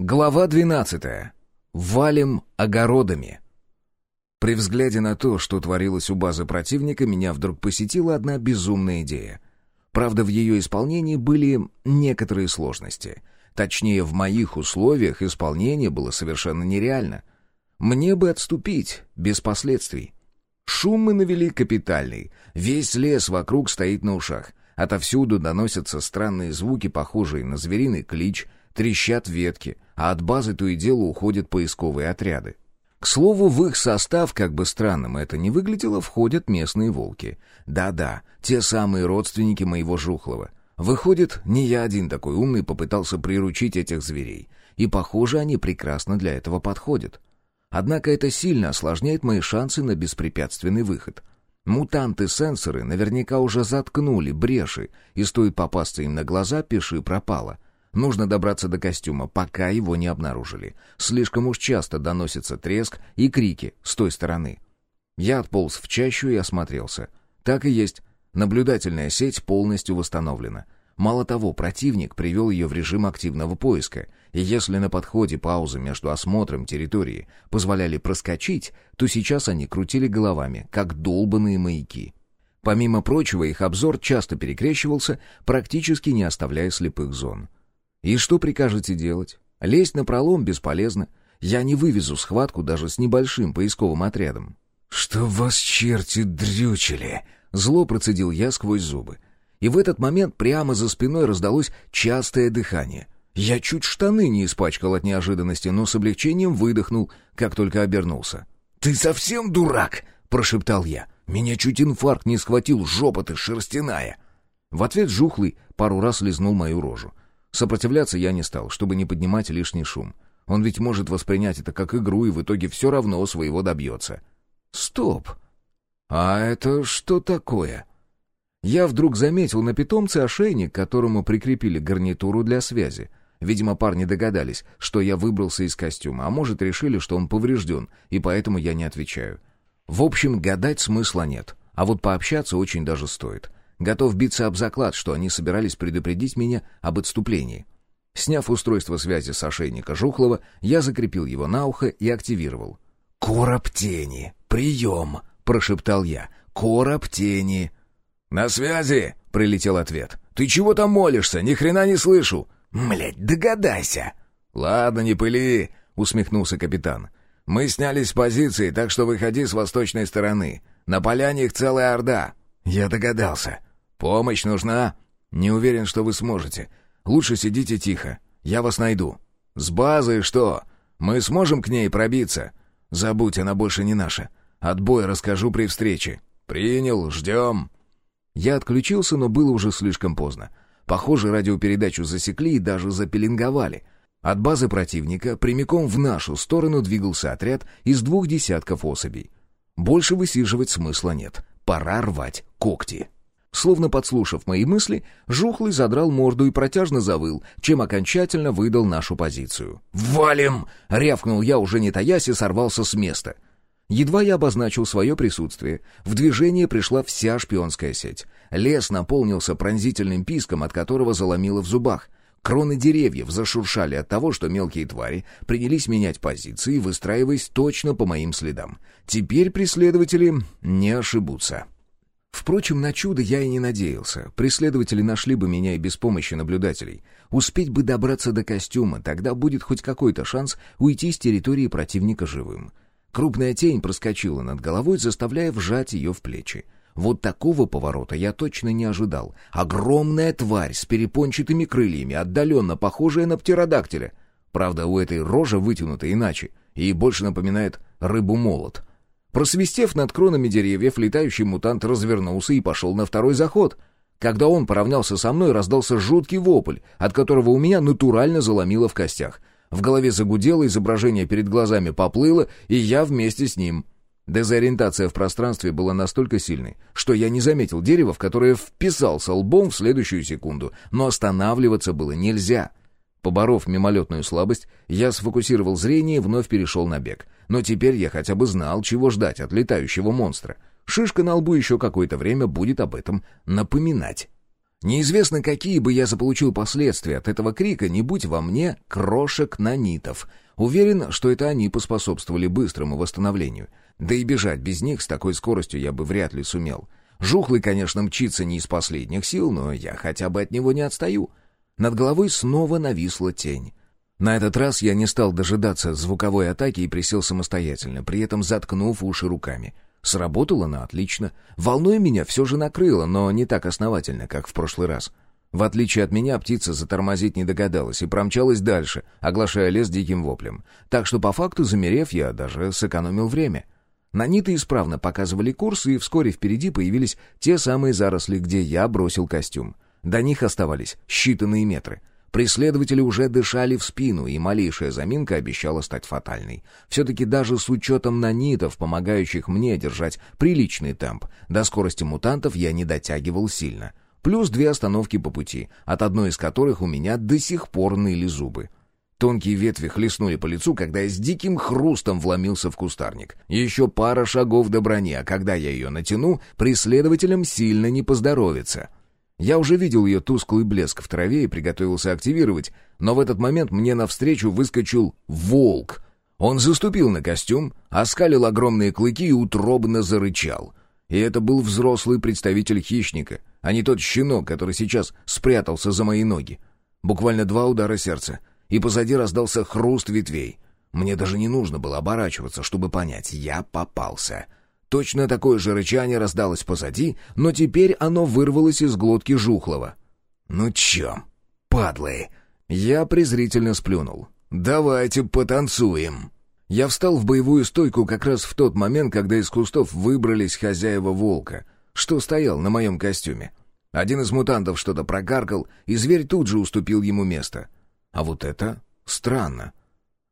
Глава 12. Валим огородами. При взгляде на то, что творилось у базы противника, меня вдруг посетила одна безумная идея. Правда, в ее исполнении были некоторые сложности. Точнее, в моих условиях исполнение было совершенно нереально. Мне бы отступить, без последствий. Шум мы навели капитальный. Весь лес вокруг стоит на ушах. Отовсюду доносятся странные звуки, похожие на звериный клич, трещат ветки — а от базы то и дело уходят поисковые отряды. К слову, в их состав, как бы странным это ни выглядело, входят местные волки. Да-да, те самые родственники моего Жухлова. Выходит, не я один такой умный попытался приручить этих зверей. И, похоже, они прекрасно для этого подходят. Однако это сильно осложняет мои шансы на беспрепятственный выход. Мутанты-сенсоры наверняка уже заткнули бреши, и стоит попасться им на глаза, пиши пропало — Нужно добраться до костюма, пока его не обнаружили. Слишком уж часто доносится треск и крики с той стороны. Я отполз в чащу и осмотрелся. Так и есть. Наблюдательная сеть полностью восстановлена. Мало того, противник привел ее в режим активного поиска, и если на подходе паузы между осмотром территории позволяли проскочить, то сейчас они крутили головами, как долбанные маяки. Помимо прочего, их обзор часто перекрещивался, практически не оставляя слепых зон. И что прикажете делать? Лезть на пролом бесполезно. Я не вывезу схватку даже с небольшим поисковым отрядом. «Что вас черти дрючили?» Зло процедил я сквозь зубы. И в этот момент прямо за спиной раздалось частое дыхание. Я чуть штаны не испачкал от неожиданности, но с облегчением выдохнул, как только обернулся. «Ты совсем дурак?» — прошептал я. «Меня чуть инфаркт не схватил, жопа ты шерстяная!» В ответ Жухлый пару раз лизнул мою рожу. Сопротивляться я не стал, чтобы не поднимать лишний шум. Он ведь может воспринять это как игру и в итоге все равно своего добьется. Стоп! А это что такое? Я вдруг заметил на питомце ошейник, к которому прикрепили гарнитуру для связи. Видимо, парни догадались, что я выбрался из костюма, а может, решили, что он поврежден, и поэтому я не отвечаю. В общем, гадать смысла нет, а вот пообщаться очень даже стоит. Готов биться об заклад, что они собирались предупредить меня об отступлении. Сняв устройство связи с ошейника Жухлова, я закрепил его на ухо и активировал. «Короб тени! Прием!» — прошептал я. «Короб тени!» «На связи!» — прилетел ответ. «Ты чего там молишься? Ни хрена не слышу!» «Млядь, догадайся!» «Ладно, не пыли!» — усмехнулся капитан. «Мы снялись с позиции, так что выходи с восточной стороны. На поляне их целая орда». «Я догадался. «Помощь нужна?» «Не уверен, что вы сможете. Лучше сидите тихо. Я вас найду». «С базы что? Мы сможем к ней пробиться?» «Забудь, она больше не наша. Отбой расскажу при встрече». «Принял, ждем». Я отключился, но было уже слишком поздно. Похоже, радиопередачу засекли и даже запеленговали. От базы противника прямиком в нашу сторону двигался отряд из двух десятков особей. Больше высиживать смысла нет. Пора рвать когти. Словно подслушав мои мысли, Жухлый задрал морду и протяжно завыл, чем окончательно выдал нашу позицию. «Валим!» — рявкнул я, уже не таясь, и сорвался с места. Едва я обозначил свое присутствие, в движение пришла вся шпионская сеть. Лес наполнился пронзительным писком, от которого заломило в зубах. Кроны деревьев зашуршали от того, что мелкие твари принялись менять позиции, выстраиваясь точно по моим следам. Теперь преследователи не ошибутся. Впрочем, на чудо я и не надеялся. Преследователи нашли бы меня и без помощи наблюдателей. Успеть бы добраться до костюма, тогда будет хоть какой-то шанс уйти с территории противника живым. Крупная тень проскочила над головой, заставляя вжать ее в плечи. Вот такого поворота я точно не ожидал. Огромная тварь с перепончатыми крыльями, отдаленно похожая на птеродактиля. Правда, у этой рожа вытянута иначе и больше напоминает рыбу-молот — Просвистев над кронами деревьев, летающий мутант развернулся и пошел на второй заход. Когда он поравнялся со мной, раздался жуткий вопль, от которого у меня натурально заломило в костях. В голове загудело, изображение перед глазами поплыло, и я вместе с ним. Дезориентация в пространстве была настолько сильной, что я не заметил дерева, в которое вписался лбом в следующую секунду, но останавливаться было нельзя. Поборов мимолетную слабость, я сфокусировал зрение и вновь перешел на бег. Но теперь я хотя бы знал, чего ждать от летающего монстра. Шишка на лбу еще какое-то время будет об этом напоминать. Неизвестно, какие бы я заполучил последствия от этого крика, не будь во мне крошек нанитов. Уверен, что это они поспособствовали быстрому восстановлению. Да и бежать без них с такой скоростью я бы вряд ли сумел. Жухлый, конечно, мчится не из последних сил, но я хотя бы от него не отстаю. Над головой снова нависла тень. На этот раз я не стал дожидаться звуковой атаки и присел самостоятельно, при этом заткнув уши руками — Сработала она отлично. Волной меня все же накрыло, но не так основательно, как в прошлый раз. В отличие от меня, птица затормозить не догадалась и промчалась дальше, оглашая лес диким воплем. Так что, по факту, замерев, я даже сэкономил время. Наниты исправно показывали курс, и вскоре впереди появились те самые заросли, где я бросил костюм. До них оставались считанные метры — Преследователи уже дышали в спину, и малейшая заминка обещала стать фатальной. Все-таки даже с учетом нанитов, помогающих мне держать приличный темп, до скорости мутантов я не дотягивал сильно. Плюс две остановки по пути, от одной из которых у меня до сих пор ныли зубы. Тонкие ветви хлестнули по лицу, когда я с диким хрустом вломился в кустарник. Еще пара шагов до брони, а когда я ее натяну, преследователям сильно не поздоровится. Я уже видел ее тусклый блеск в траве и приготовился активировать, но в этот момент мне навстречу выскочил волк. Он заступил на костюм, оскалил огромные клыки и утробно зарычал. И это был взрослый представитель хищника, а не тот щенок, который сейчас спрятался за мои ноги. Буквально два удара сердца, и позади раздался хруст ветвей. Мне даже не нужно было оборачиваться, чтобы понять, я попался — Точно такое же рычание раздалось позади, но теперь оно вырвалось из глотки Жухлова. «Ну чё, падлы!» Я презрительно сплюнул. «Давайте потанцуем!» Я встал в боевую стойку как раз в тот момент, когда из кустов выбрались хозяева волка, что стоял на моем костюме. Один из мутантов что-то прокаркал, и зверь тут же уступил ему место. А вот это странно.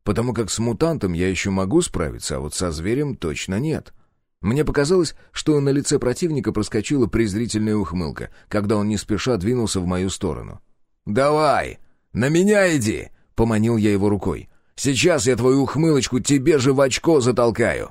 Потому как с мутантом я еще могу справиться, а вот со зверем точно нет. — мне показалось, что на лице противника проскочила презрительная ухмылка, когда он не спеша двинулся в мою сторону. «Давай! На меня иди!» — поманил я его рукой. «Сейчас я твою ухмылочку тебе же в очко затолкаю!»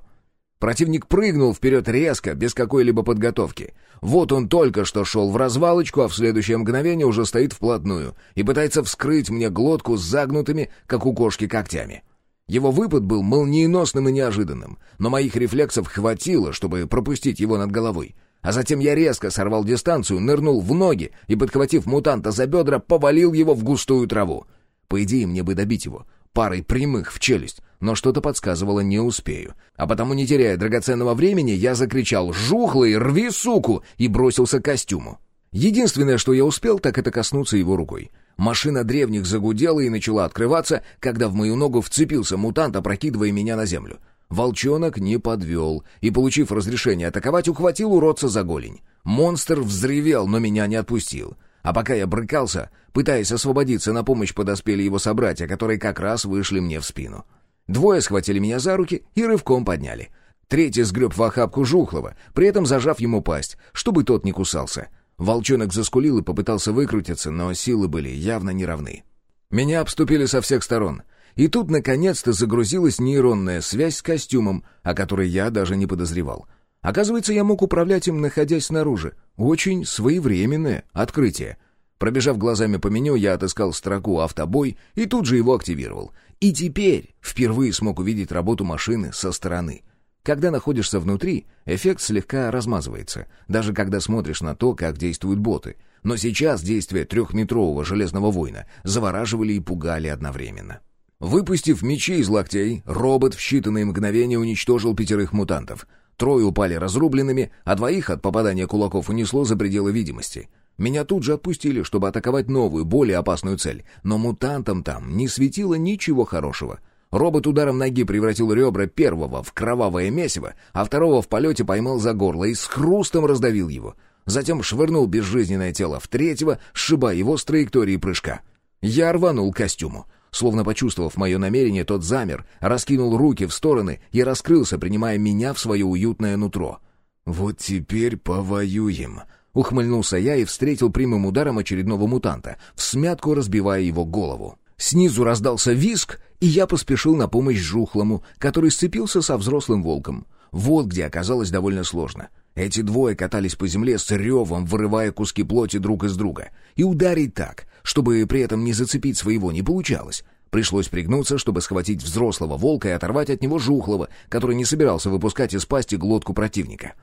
Противник прыгнул вперед резко, без какой-либо подготовки. Вот он только что шел в развалочку, а в следующее мгновение уже стоит вплотную и пытается вскрыть мне глотку с загнутыми, как у кошки, когтями. Его выпад был молниеносным и неожиданным, но моих рефлексов хватило, чтобы пропустить его над головой. А затем я резко сорвал дистанцию, нырнул в ноги и, подхватив мутанта за бедра, повалил его в густую траву. По идее, мне бы добить его парой прямых в челюсть, но что-то подсказывало не успею. А потому, не теряя драгоценного времени, я закричал «Жухлый, рви суку!» и бросился к костюму. Единственное, что я успел, так это коснуться его рукой. Машина древних загудела и начала открываться, когда в мою ногу вцепился мутант, опрокидывая меня на землю. Волчонок не подвел и, получив разрешение атаковать, ухватил уродца за голень. Монстр взревел, но меня не отпустил. А пока я брыкался, пытаясь освободиться, на помощь подоспели его собратья, которые как раз вышли мне в спину. Двое схватили меня за руки и рывком подняли. Третий сгреб в охапку Жухлова, при этом зажав ему пасть, чтобы тот не кусался. Волчонок заскулил и попытался выкрутиться, но силы были явно неравны. Меня обступили со всех сторон. И тут, наконец-то, загрузилась нейронная связь с костюмом, о которой я даже не подозревал. Оказывается, я мог управлять им, находясь снаружи. Очень своевременное открытие. Пробежав глазами по меню, я отыскал строку «Автобой» и тут же его активировал. И теперь впервые смог увидеть работу машины со стороны — когда находишься внутри, эффект слегка размазывается, даже когда смотришь на то, как действуют боты. Но сейчас действия трехметрового железного воина завораживали и пугали одновременно. Выпустив мечи из локтей, робот в считанные мгновения уничтожил пятерых мутантов. Трое упали разрубленными, а двоих от попадания кулаков унесло за пределы видимости. Меня тут же отпустили, чтобы атаковать новую, более опасную цель, но мутантам там не светило ничего хорошего — Робот ударом ноги превратил ребра первого в кровавое месиво, а второго в полете поймал за горло и с хрустом раздавил его. Затем швырнул безжизненное тело в третьего, сшибая его с траектории прыжка. Я рванул к костюму. Словно почувствовав мое намерение, тот замер, раскинул руки в стороны и раскрылся, принимая меня в свое уютное нутро. «Вот теперь повоюем», — ухмыльнулся я и встретил прямым ударом очередного мутанта, в смятку разбивая его голову. Снизу раздался виск, и я поспешил на помощь жухлому, который сцепился со взрослым волком. Вот где оказалось довольно сложно. Эти двое катались по земле с ревом, вырывая куски плоти друг из друга. И ударить так, чтобы при этом не зацепить своего, не получалось. Пришлось пригнуться, чтобы схватить взрослого волка и оторвать от него жухлого, который не собирался выпускать из пасти глотку противника.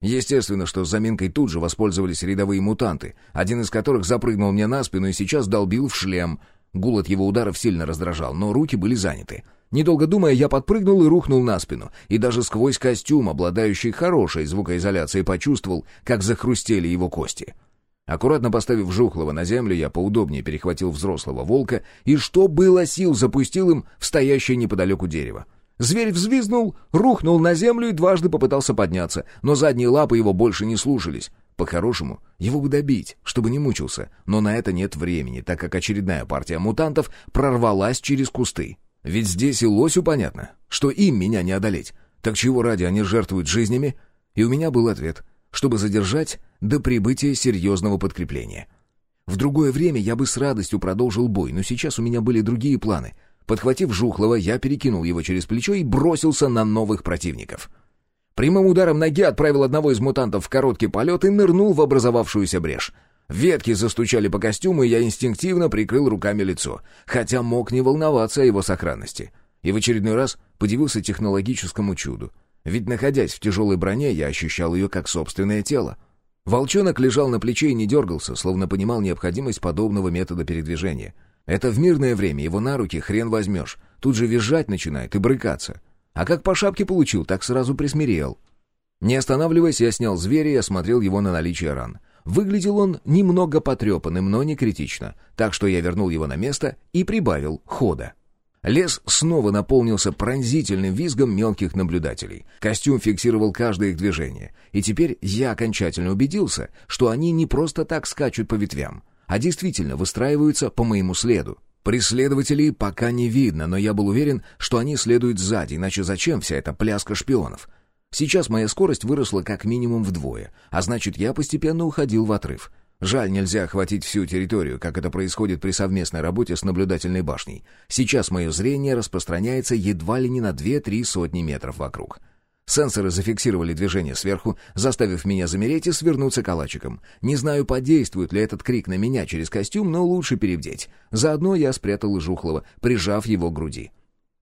Естественно, что заминкой тут же воспользовались рядовые мутанты, один из которых запрыгнул мне на спину и сейчас долбил в шлем. Гул от его ударов сильно раздражал, но руки были заняты. Недолго думая, я подпрыгнул и рухнул на спину, и даже сквозь костюм, обладающий хорошей звукоизоляцией, почувствовал, как захрустели его кости. Аккуратно поставив Жухлого на землю, я поудобнее перехватил взрослого волка и, что было сил, запустил им в стоящее неподалеку дерево. Зверь взвизнул, рухнул на землю и дважды попытался подняться, но задние лапы его больше не слушались. По-хорошему, его бы добить, чтобы не мучился, но на это нет времени, так как очередная партия мутантов прорвалась через кусты. Ведь здесь и лосю понятно, что им меня не одолеть. Так чего ради они жертвуют жизнями? И у меня был ответ — чтобы задержать до прибытия серьезного подкрепления. В другое время я бы с радостью продолжил бой, но сейчас у меня были другие планы. Подхватив Жухлова, я перекинул его через плечо и бросился на новых противников. Прямым ударом ноги отправил одного из мутантов в короткий полет и нырнул в образовавшуюся брешь. Ветки застучали по костюму, и я инстинктивно прикрыл руками лицо, хотя мог не волноваться о его сохранности. И в очередной раз подивился технологическому чуду — ведь, находясь в тяжелой броне, я ощущал ее как собственное тело. Волчонок лежал на плече и не дергался, словно понимал необходимость подобного метода передвижения. Это в мирное время, его на руки хрен возьмешь. Тут же визжать начинает и брыкаться. А как по шапке получил, так сразу присмирел. Не останавливаясь, я снял зверя и осмотрел его на наличие ран. Выглядел он немного потрепанным, но не критично, так что я вернул его на место и прибавил хода. Лес снова наполнился пронзительным визгом мелких наблюдателей. Костюм фиксировал каждое их движение. И теперь я окончательно убедился, что они не просто так скачут по ветвям, а действительно выстраиваются по моему следу. Преследователей пока не видно, но я был уверен, что они следуют сзади, иначе зачем вся эта пляска шпионов? Сейчас моя скорость выросла как минимум вдвое, а значит, я постепенно уходил в отрыв. Жаль, нельзя охватить всю территорию, как это происходит при совместной работе с наблюдательной башней. Сейчас мое зрение распространяется едва ли не на 2-3 сотни метров вокруг. Сенсоры зафиксировали движение сверху, заставив меня замереть и свернуться калачиком. Не знаю, подействует ли этот крик на меня через костюм, но лучше перебдеть. Заодно я спрятал Жухлова, прижав его к груди.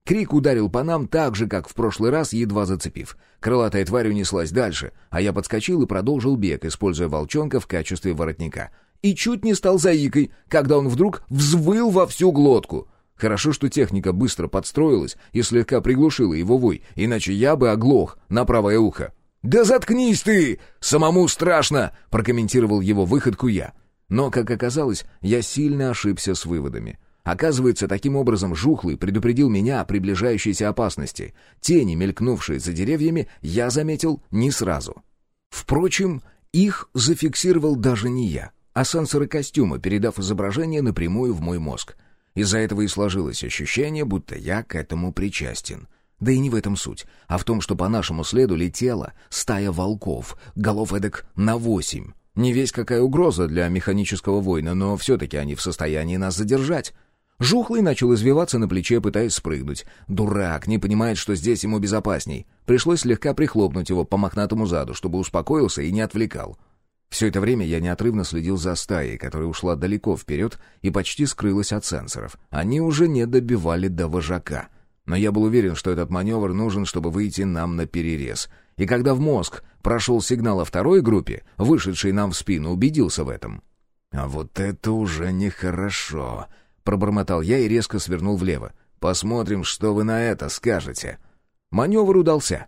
Крик ударил по нам так же, как в прошлый раз, едва зацепив. Крылатая тварь унеслась дальше, а я подскочил и продолжил бег, используя волчонка в качестве воротника. И чуть не стал заикой, когда он вдруг взвыл во всю глотку. Хорошо, что техника быстро подстроилась и слегка приглушила его вой, иначе я бы оглох на правое ухо. «Да заткнись ты! Самому страшно!» — прокомментировал его выходку я. Но, как оказалось, я сильно ошибся с выводами. Оказывается, таким образом Жухлый предупредил меня о приближающейся опасности. Тени, мелькнувшие за деревьями, я заметил не сразу. Впрочем, их зафиксировал даже не я, а сенсоры костюма, передав изображение напрямую в мой мозг. Из-за этого и сложилось ощущение, будто я к этому причастен. Да и не в этом суть, а в том, что по нашему следу летела стая волков, голов эдак на восемь. Не весь какая угроза для механического воина, но все-таки они в состоянии нас задержать. Жухлый начал извиваться на плече, пытаясь спрыгнуть. Дурак, не понимает, что здесь ему безопасней. Пришлось слегка прихлопнуть его по мохнатому заду, чтобы успокоился и не отвлекал. Все это время я неотрывно следил за стаей, которая ушла далеко вперед и почти скрылась от сенсоров. Они уже не добивали до вожака. Но я был уверен, что этот маневр нужен, чтобы выйти нам на перерез. И когда в мозг прошел сигнал о второй группе, вышедшей нам в спину, убедился в этом. «А вот это уже нехорошо», Пробормотал я и резко свернул влево. «Посмотрим, что вы на это скажете». Маневр удался.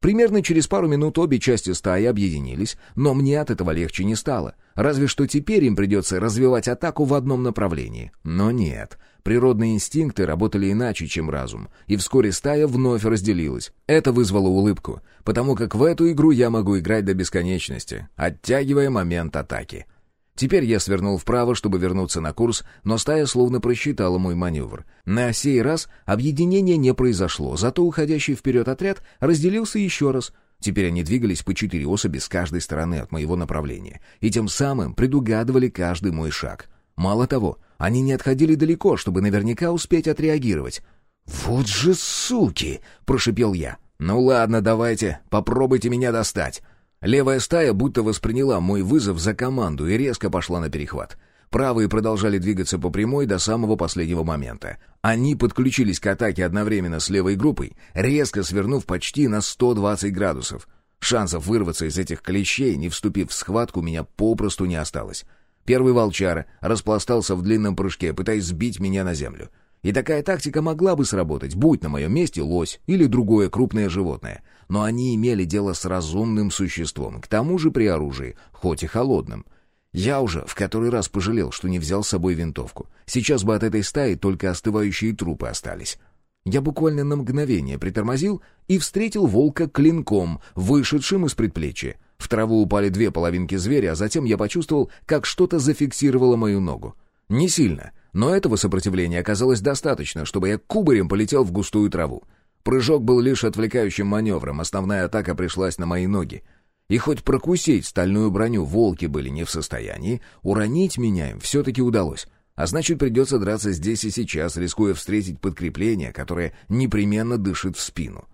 Примерно через пару минут обе части стаи объединились, но мне от этого легче не стало. Разве что теперь им придется развивать атаку в одном направлении. Но нет. Природные инстинкты работали иначе, чем разум, и вскоре стая вновь разделилась. Это вызвало улыбку, потому как в эту игру я могу играть до бесконечности, оттягивая момент атаки. Теперь я свернул вправо, чтобы вернуться на курс, но стая словно просчитала мой маневр. На сей раз объединение не произошло, зато уходящий вперед отряд разделился еще раз. Теперь они двигались по четыре особи с каждой стороны от моего направления, и тем самым предугадывали каждый мой шаг. Мало того, они не отходили далеко, чтобы наверняка успеть отреагировать. «Вот же суки!» — прошипел я. «Ну ладно, давайте, попробуйте меня достать». Левая стая будто восприняла мой вызов за команду и резко пошла на перехват. Правые продолжали двигаться по прямой до самого последнего момента. Они подключились к атаке одновременно с левой группой, резко свернув почти на 120 градусов. Шансов вырваться из этих клещей, не вступив в схватку, у меня попросту не осталось. Первый волчар распластался в длинном прыжке, пытаясь сбить меня на землю. И такая тактика могла бы сработать, будь на моем месте лось или другое крупное животное. Но они имели дело с разумным существом, к тому же при оружии, хоть и холодным. Я уже в который раз пожалел, что не взял с собой винтовку. Сейчас бы от этой стаи только остывающие трупы остались. Я буквально на мгновение притормозил и встретил волка клинком, вышедшим из предплечья. В траву упали две половинки зверя, а затем я почувствовал, как что-то зафиксировало мою ногу. Не сильно, но этого сопротивления оказалось достаточно, чтобы я кубарем полетел в густую траву. Прыжок был лишь отвлекающим маневром, основная атака пришлась на мои ноги. И хоть прокусить стальную броню волки были не в состоянии, уронить меня им все-таки удалось. А значит, придется драться здесь и сейчас, рискуя встретить подкрепление, которое непременно дышит в спину.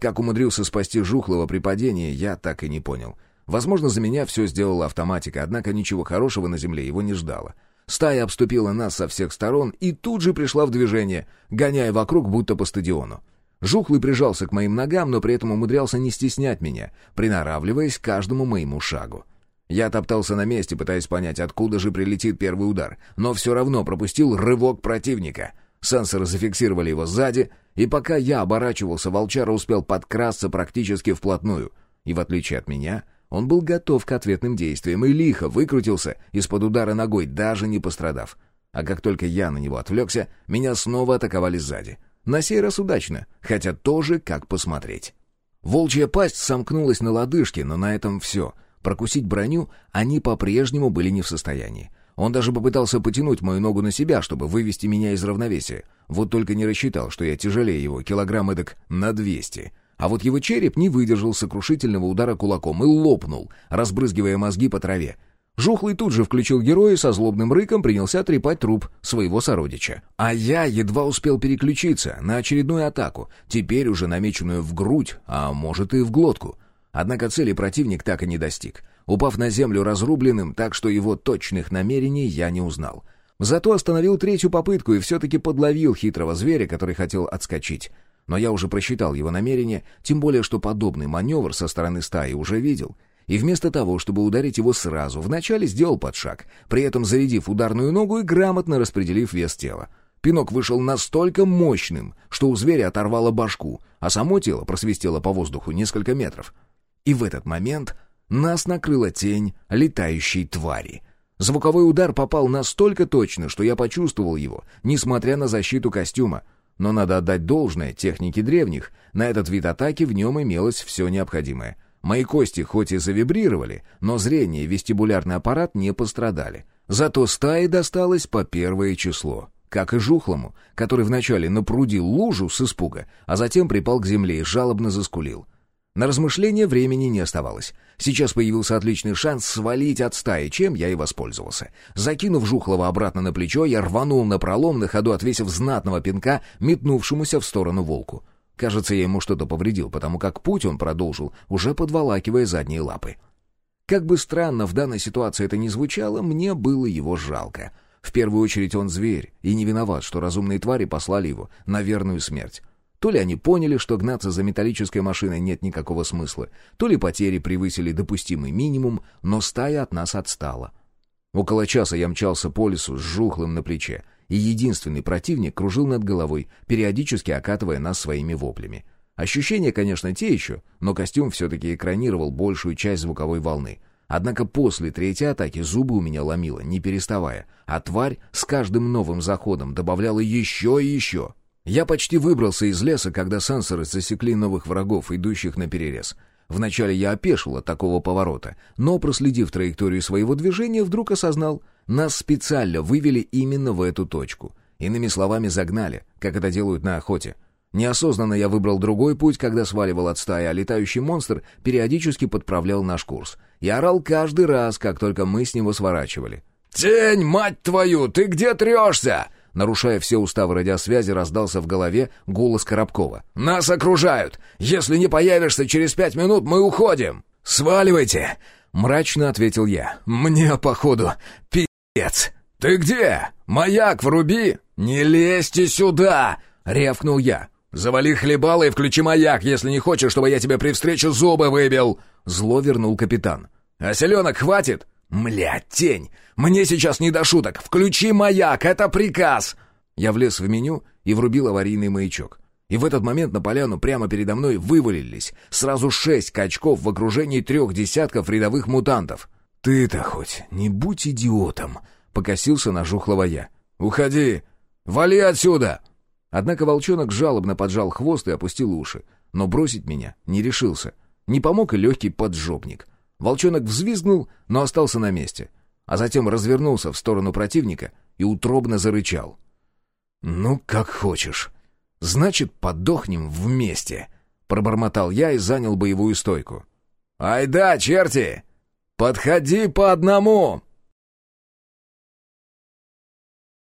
Как умудрился спасти Жухлова при падении, я так и не понял. Возможно, за меня все сделала автоматика, однако ничего хорошего на земле его не ждало. Стая обступила нас со всех сторон и тут же пришла в движение, гоняя вокруг будто по стадиону. Жухлый прижался к моим ногам, но при этом умудрялся не стеснять меня, приноравливаясь к каждому моему шагу. Я топтался на месте, пытаясь понять, откуда же прилетит первый удар, но все равно пропустил рывок противника. Сенсоры зафиксировали его сзади, и пока я оборачивался, волчара успел подкрасться практически вплотную. И в отличие от меня, он был готов к ответным действиям и лихо выкрутился из-под удара ногой, даже не пострадав. А как только я на него отвлекся, меня снова атаковали сзади. На сей раз удачно, хотя тоже как посмотреть. Волчья пасть сомкнулась на лодыжке, но на этом все. Прокусить броню они по-прежнему были не в состоянии. Он даже попытался потянуть мою ногу на себя, чтобы вывести меня из равновесия. Вот только не рассчитал, что я тяжелее его, килограмм эдак на двести. А вот его череп не выдержал сокрушительного удара кулаком и лопнул, разбрызгивая мозги по траве. Жухлый тут же включил героя и со злобным рыком принялся трепать труп своего сородича. А я едва успел переключиться на очередную атаку, теперь уже намеченную в грудь, а может и в глотку. Однако цели противник так и не достиг, упав на землю разрубленным, так что его точных намерений я не узнал. Зато остановил третью попытку и все-таки подловил хитрого зверя, который хотел отскочить. Но я уже просчитал его намерение, тем более что подобный маневр со стороны стаи уже видел — и вместо того, чтобы ударить его сразу, вначале сделал подшаг, при этом зарядив ударную ногу и грамотно распределив вес тела. Пинок вышел настолько мощным, что у зверя оторвало башку, а само тело просвистело по воздуху несколько метров. И в этот момент нас накрыла тень летающей твари. Звуковой удар попал настолько точно, что я почувствовал его, несмотря на защиту костюма. Но надо отдать должное технике древних, на этот вид атаки в нем имелось все необходимое — Мои кости хоть и завибрировали, но зрение и вестибулярный аппарат не пострадали. Зато стае досталось по первое число. Как и жухлому, который вначале напрудил лужу с испуга, а затем припал к земле и жалобно заскулил. На размышление времени не оставалось. Сейчас появился отличный шанс свалить от стаи, чем я и воспользовался. Закинув Жухлова обратно на плечо, я рванул на пролом, на ходу отвесив знатного пинка, метнувшемуся в сторону волку. Кажется, я ему что-то повредил, потому как путь он продолжил, уже подволакивая задние лапы. Как бы странно в данной ситуации это ни звучало, мне было его жалко. В первую очередь он зверь, и не виноват, что разумные твари послали его на верную смерть. То ли они поняли, что гнаться за металлической машиной нет никакого смысла, то ли потери превысили допустимый минимум, но стая от нас отстала. Около часа я мчался по лесу с жухлым на плече, и единственный противник кружил над головой, периодически окатывая нас своими воплями. Ощущения, конечно, те еще, но костюм все-таки экранировал большую часть звуковой волны. Однако после третьей атаки зубы у меня ломило, не переставая, а тварь с каждым новым заходом добавляла еще и еще. Я почти выбрался из леса, когда сенсоры засекли новых врагов, идущих на перерез. Вначале я опешил от такого поворота, но, проследив траекторию своего движения, вдруг осознал — нас специально вывели именно в эту точку. Иными словами, загнали, как это делают на охоте. Неосознанно я выбрал другой путь, когда сваливал от стаи, а летающий монстр периодически подправлял наш курс. И орал каждый раз, как только мы с него сворачивали. «Тень, мать твою, ты где трешься?» Нарушая все уставы радиосвязи, раздался в голове голос Коробкова. «Нас окружают! Если не появишься через пять минут, мы уходим!» «Сваливайте!» — мрачно ответил я. «Мне, походу, пи***ц!» «Ты где? Маяк вруби!» «Не лезьте сюда!» — рявкнул я. «Завали хлебало и включи маяк, если не хочешь, чтобы я тебе при встрече зубы выбил!» Зло вернул капитан. «А селенок хватит?» «Мля, тень! Мне сейчас не до шуток! Включи маяк! Это приказ!» Я влез в меню и врубил аварийный маячок. И в этот момент на поляну прямо передо мной вывалились сразу шесть качков в окружении трех десятков рядовых мутантов. «Ты-то хоть не будь идиотом!» — покосился на жухлого я. «Уходи! Вали отсюда!» Однако волчонок жалобно поджал хвост и опустил уши, но бросить меня не решился. Не помог и легкий поджопник. Волчонок взвизгнул, но остался на месте, а затем развернулся в сторону противника и утробно зарычал. «Ну, как хочешь. Значит, подохнем вместе», — пробормотал я и занял боевую стойку. «Ай да, черти! Подходи по одному!»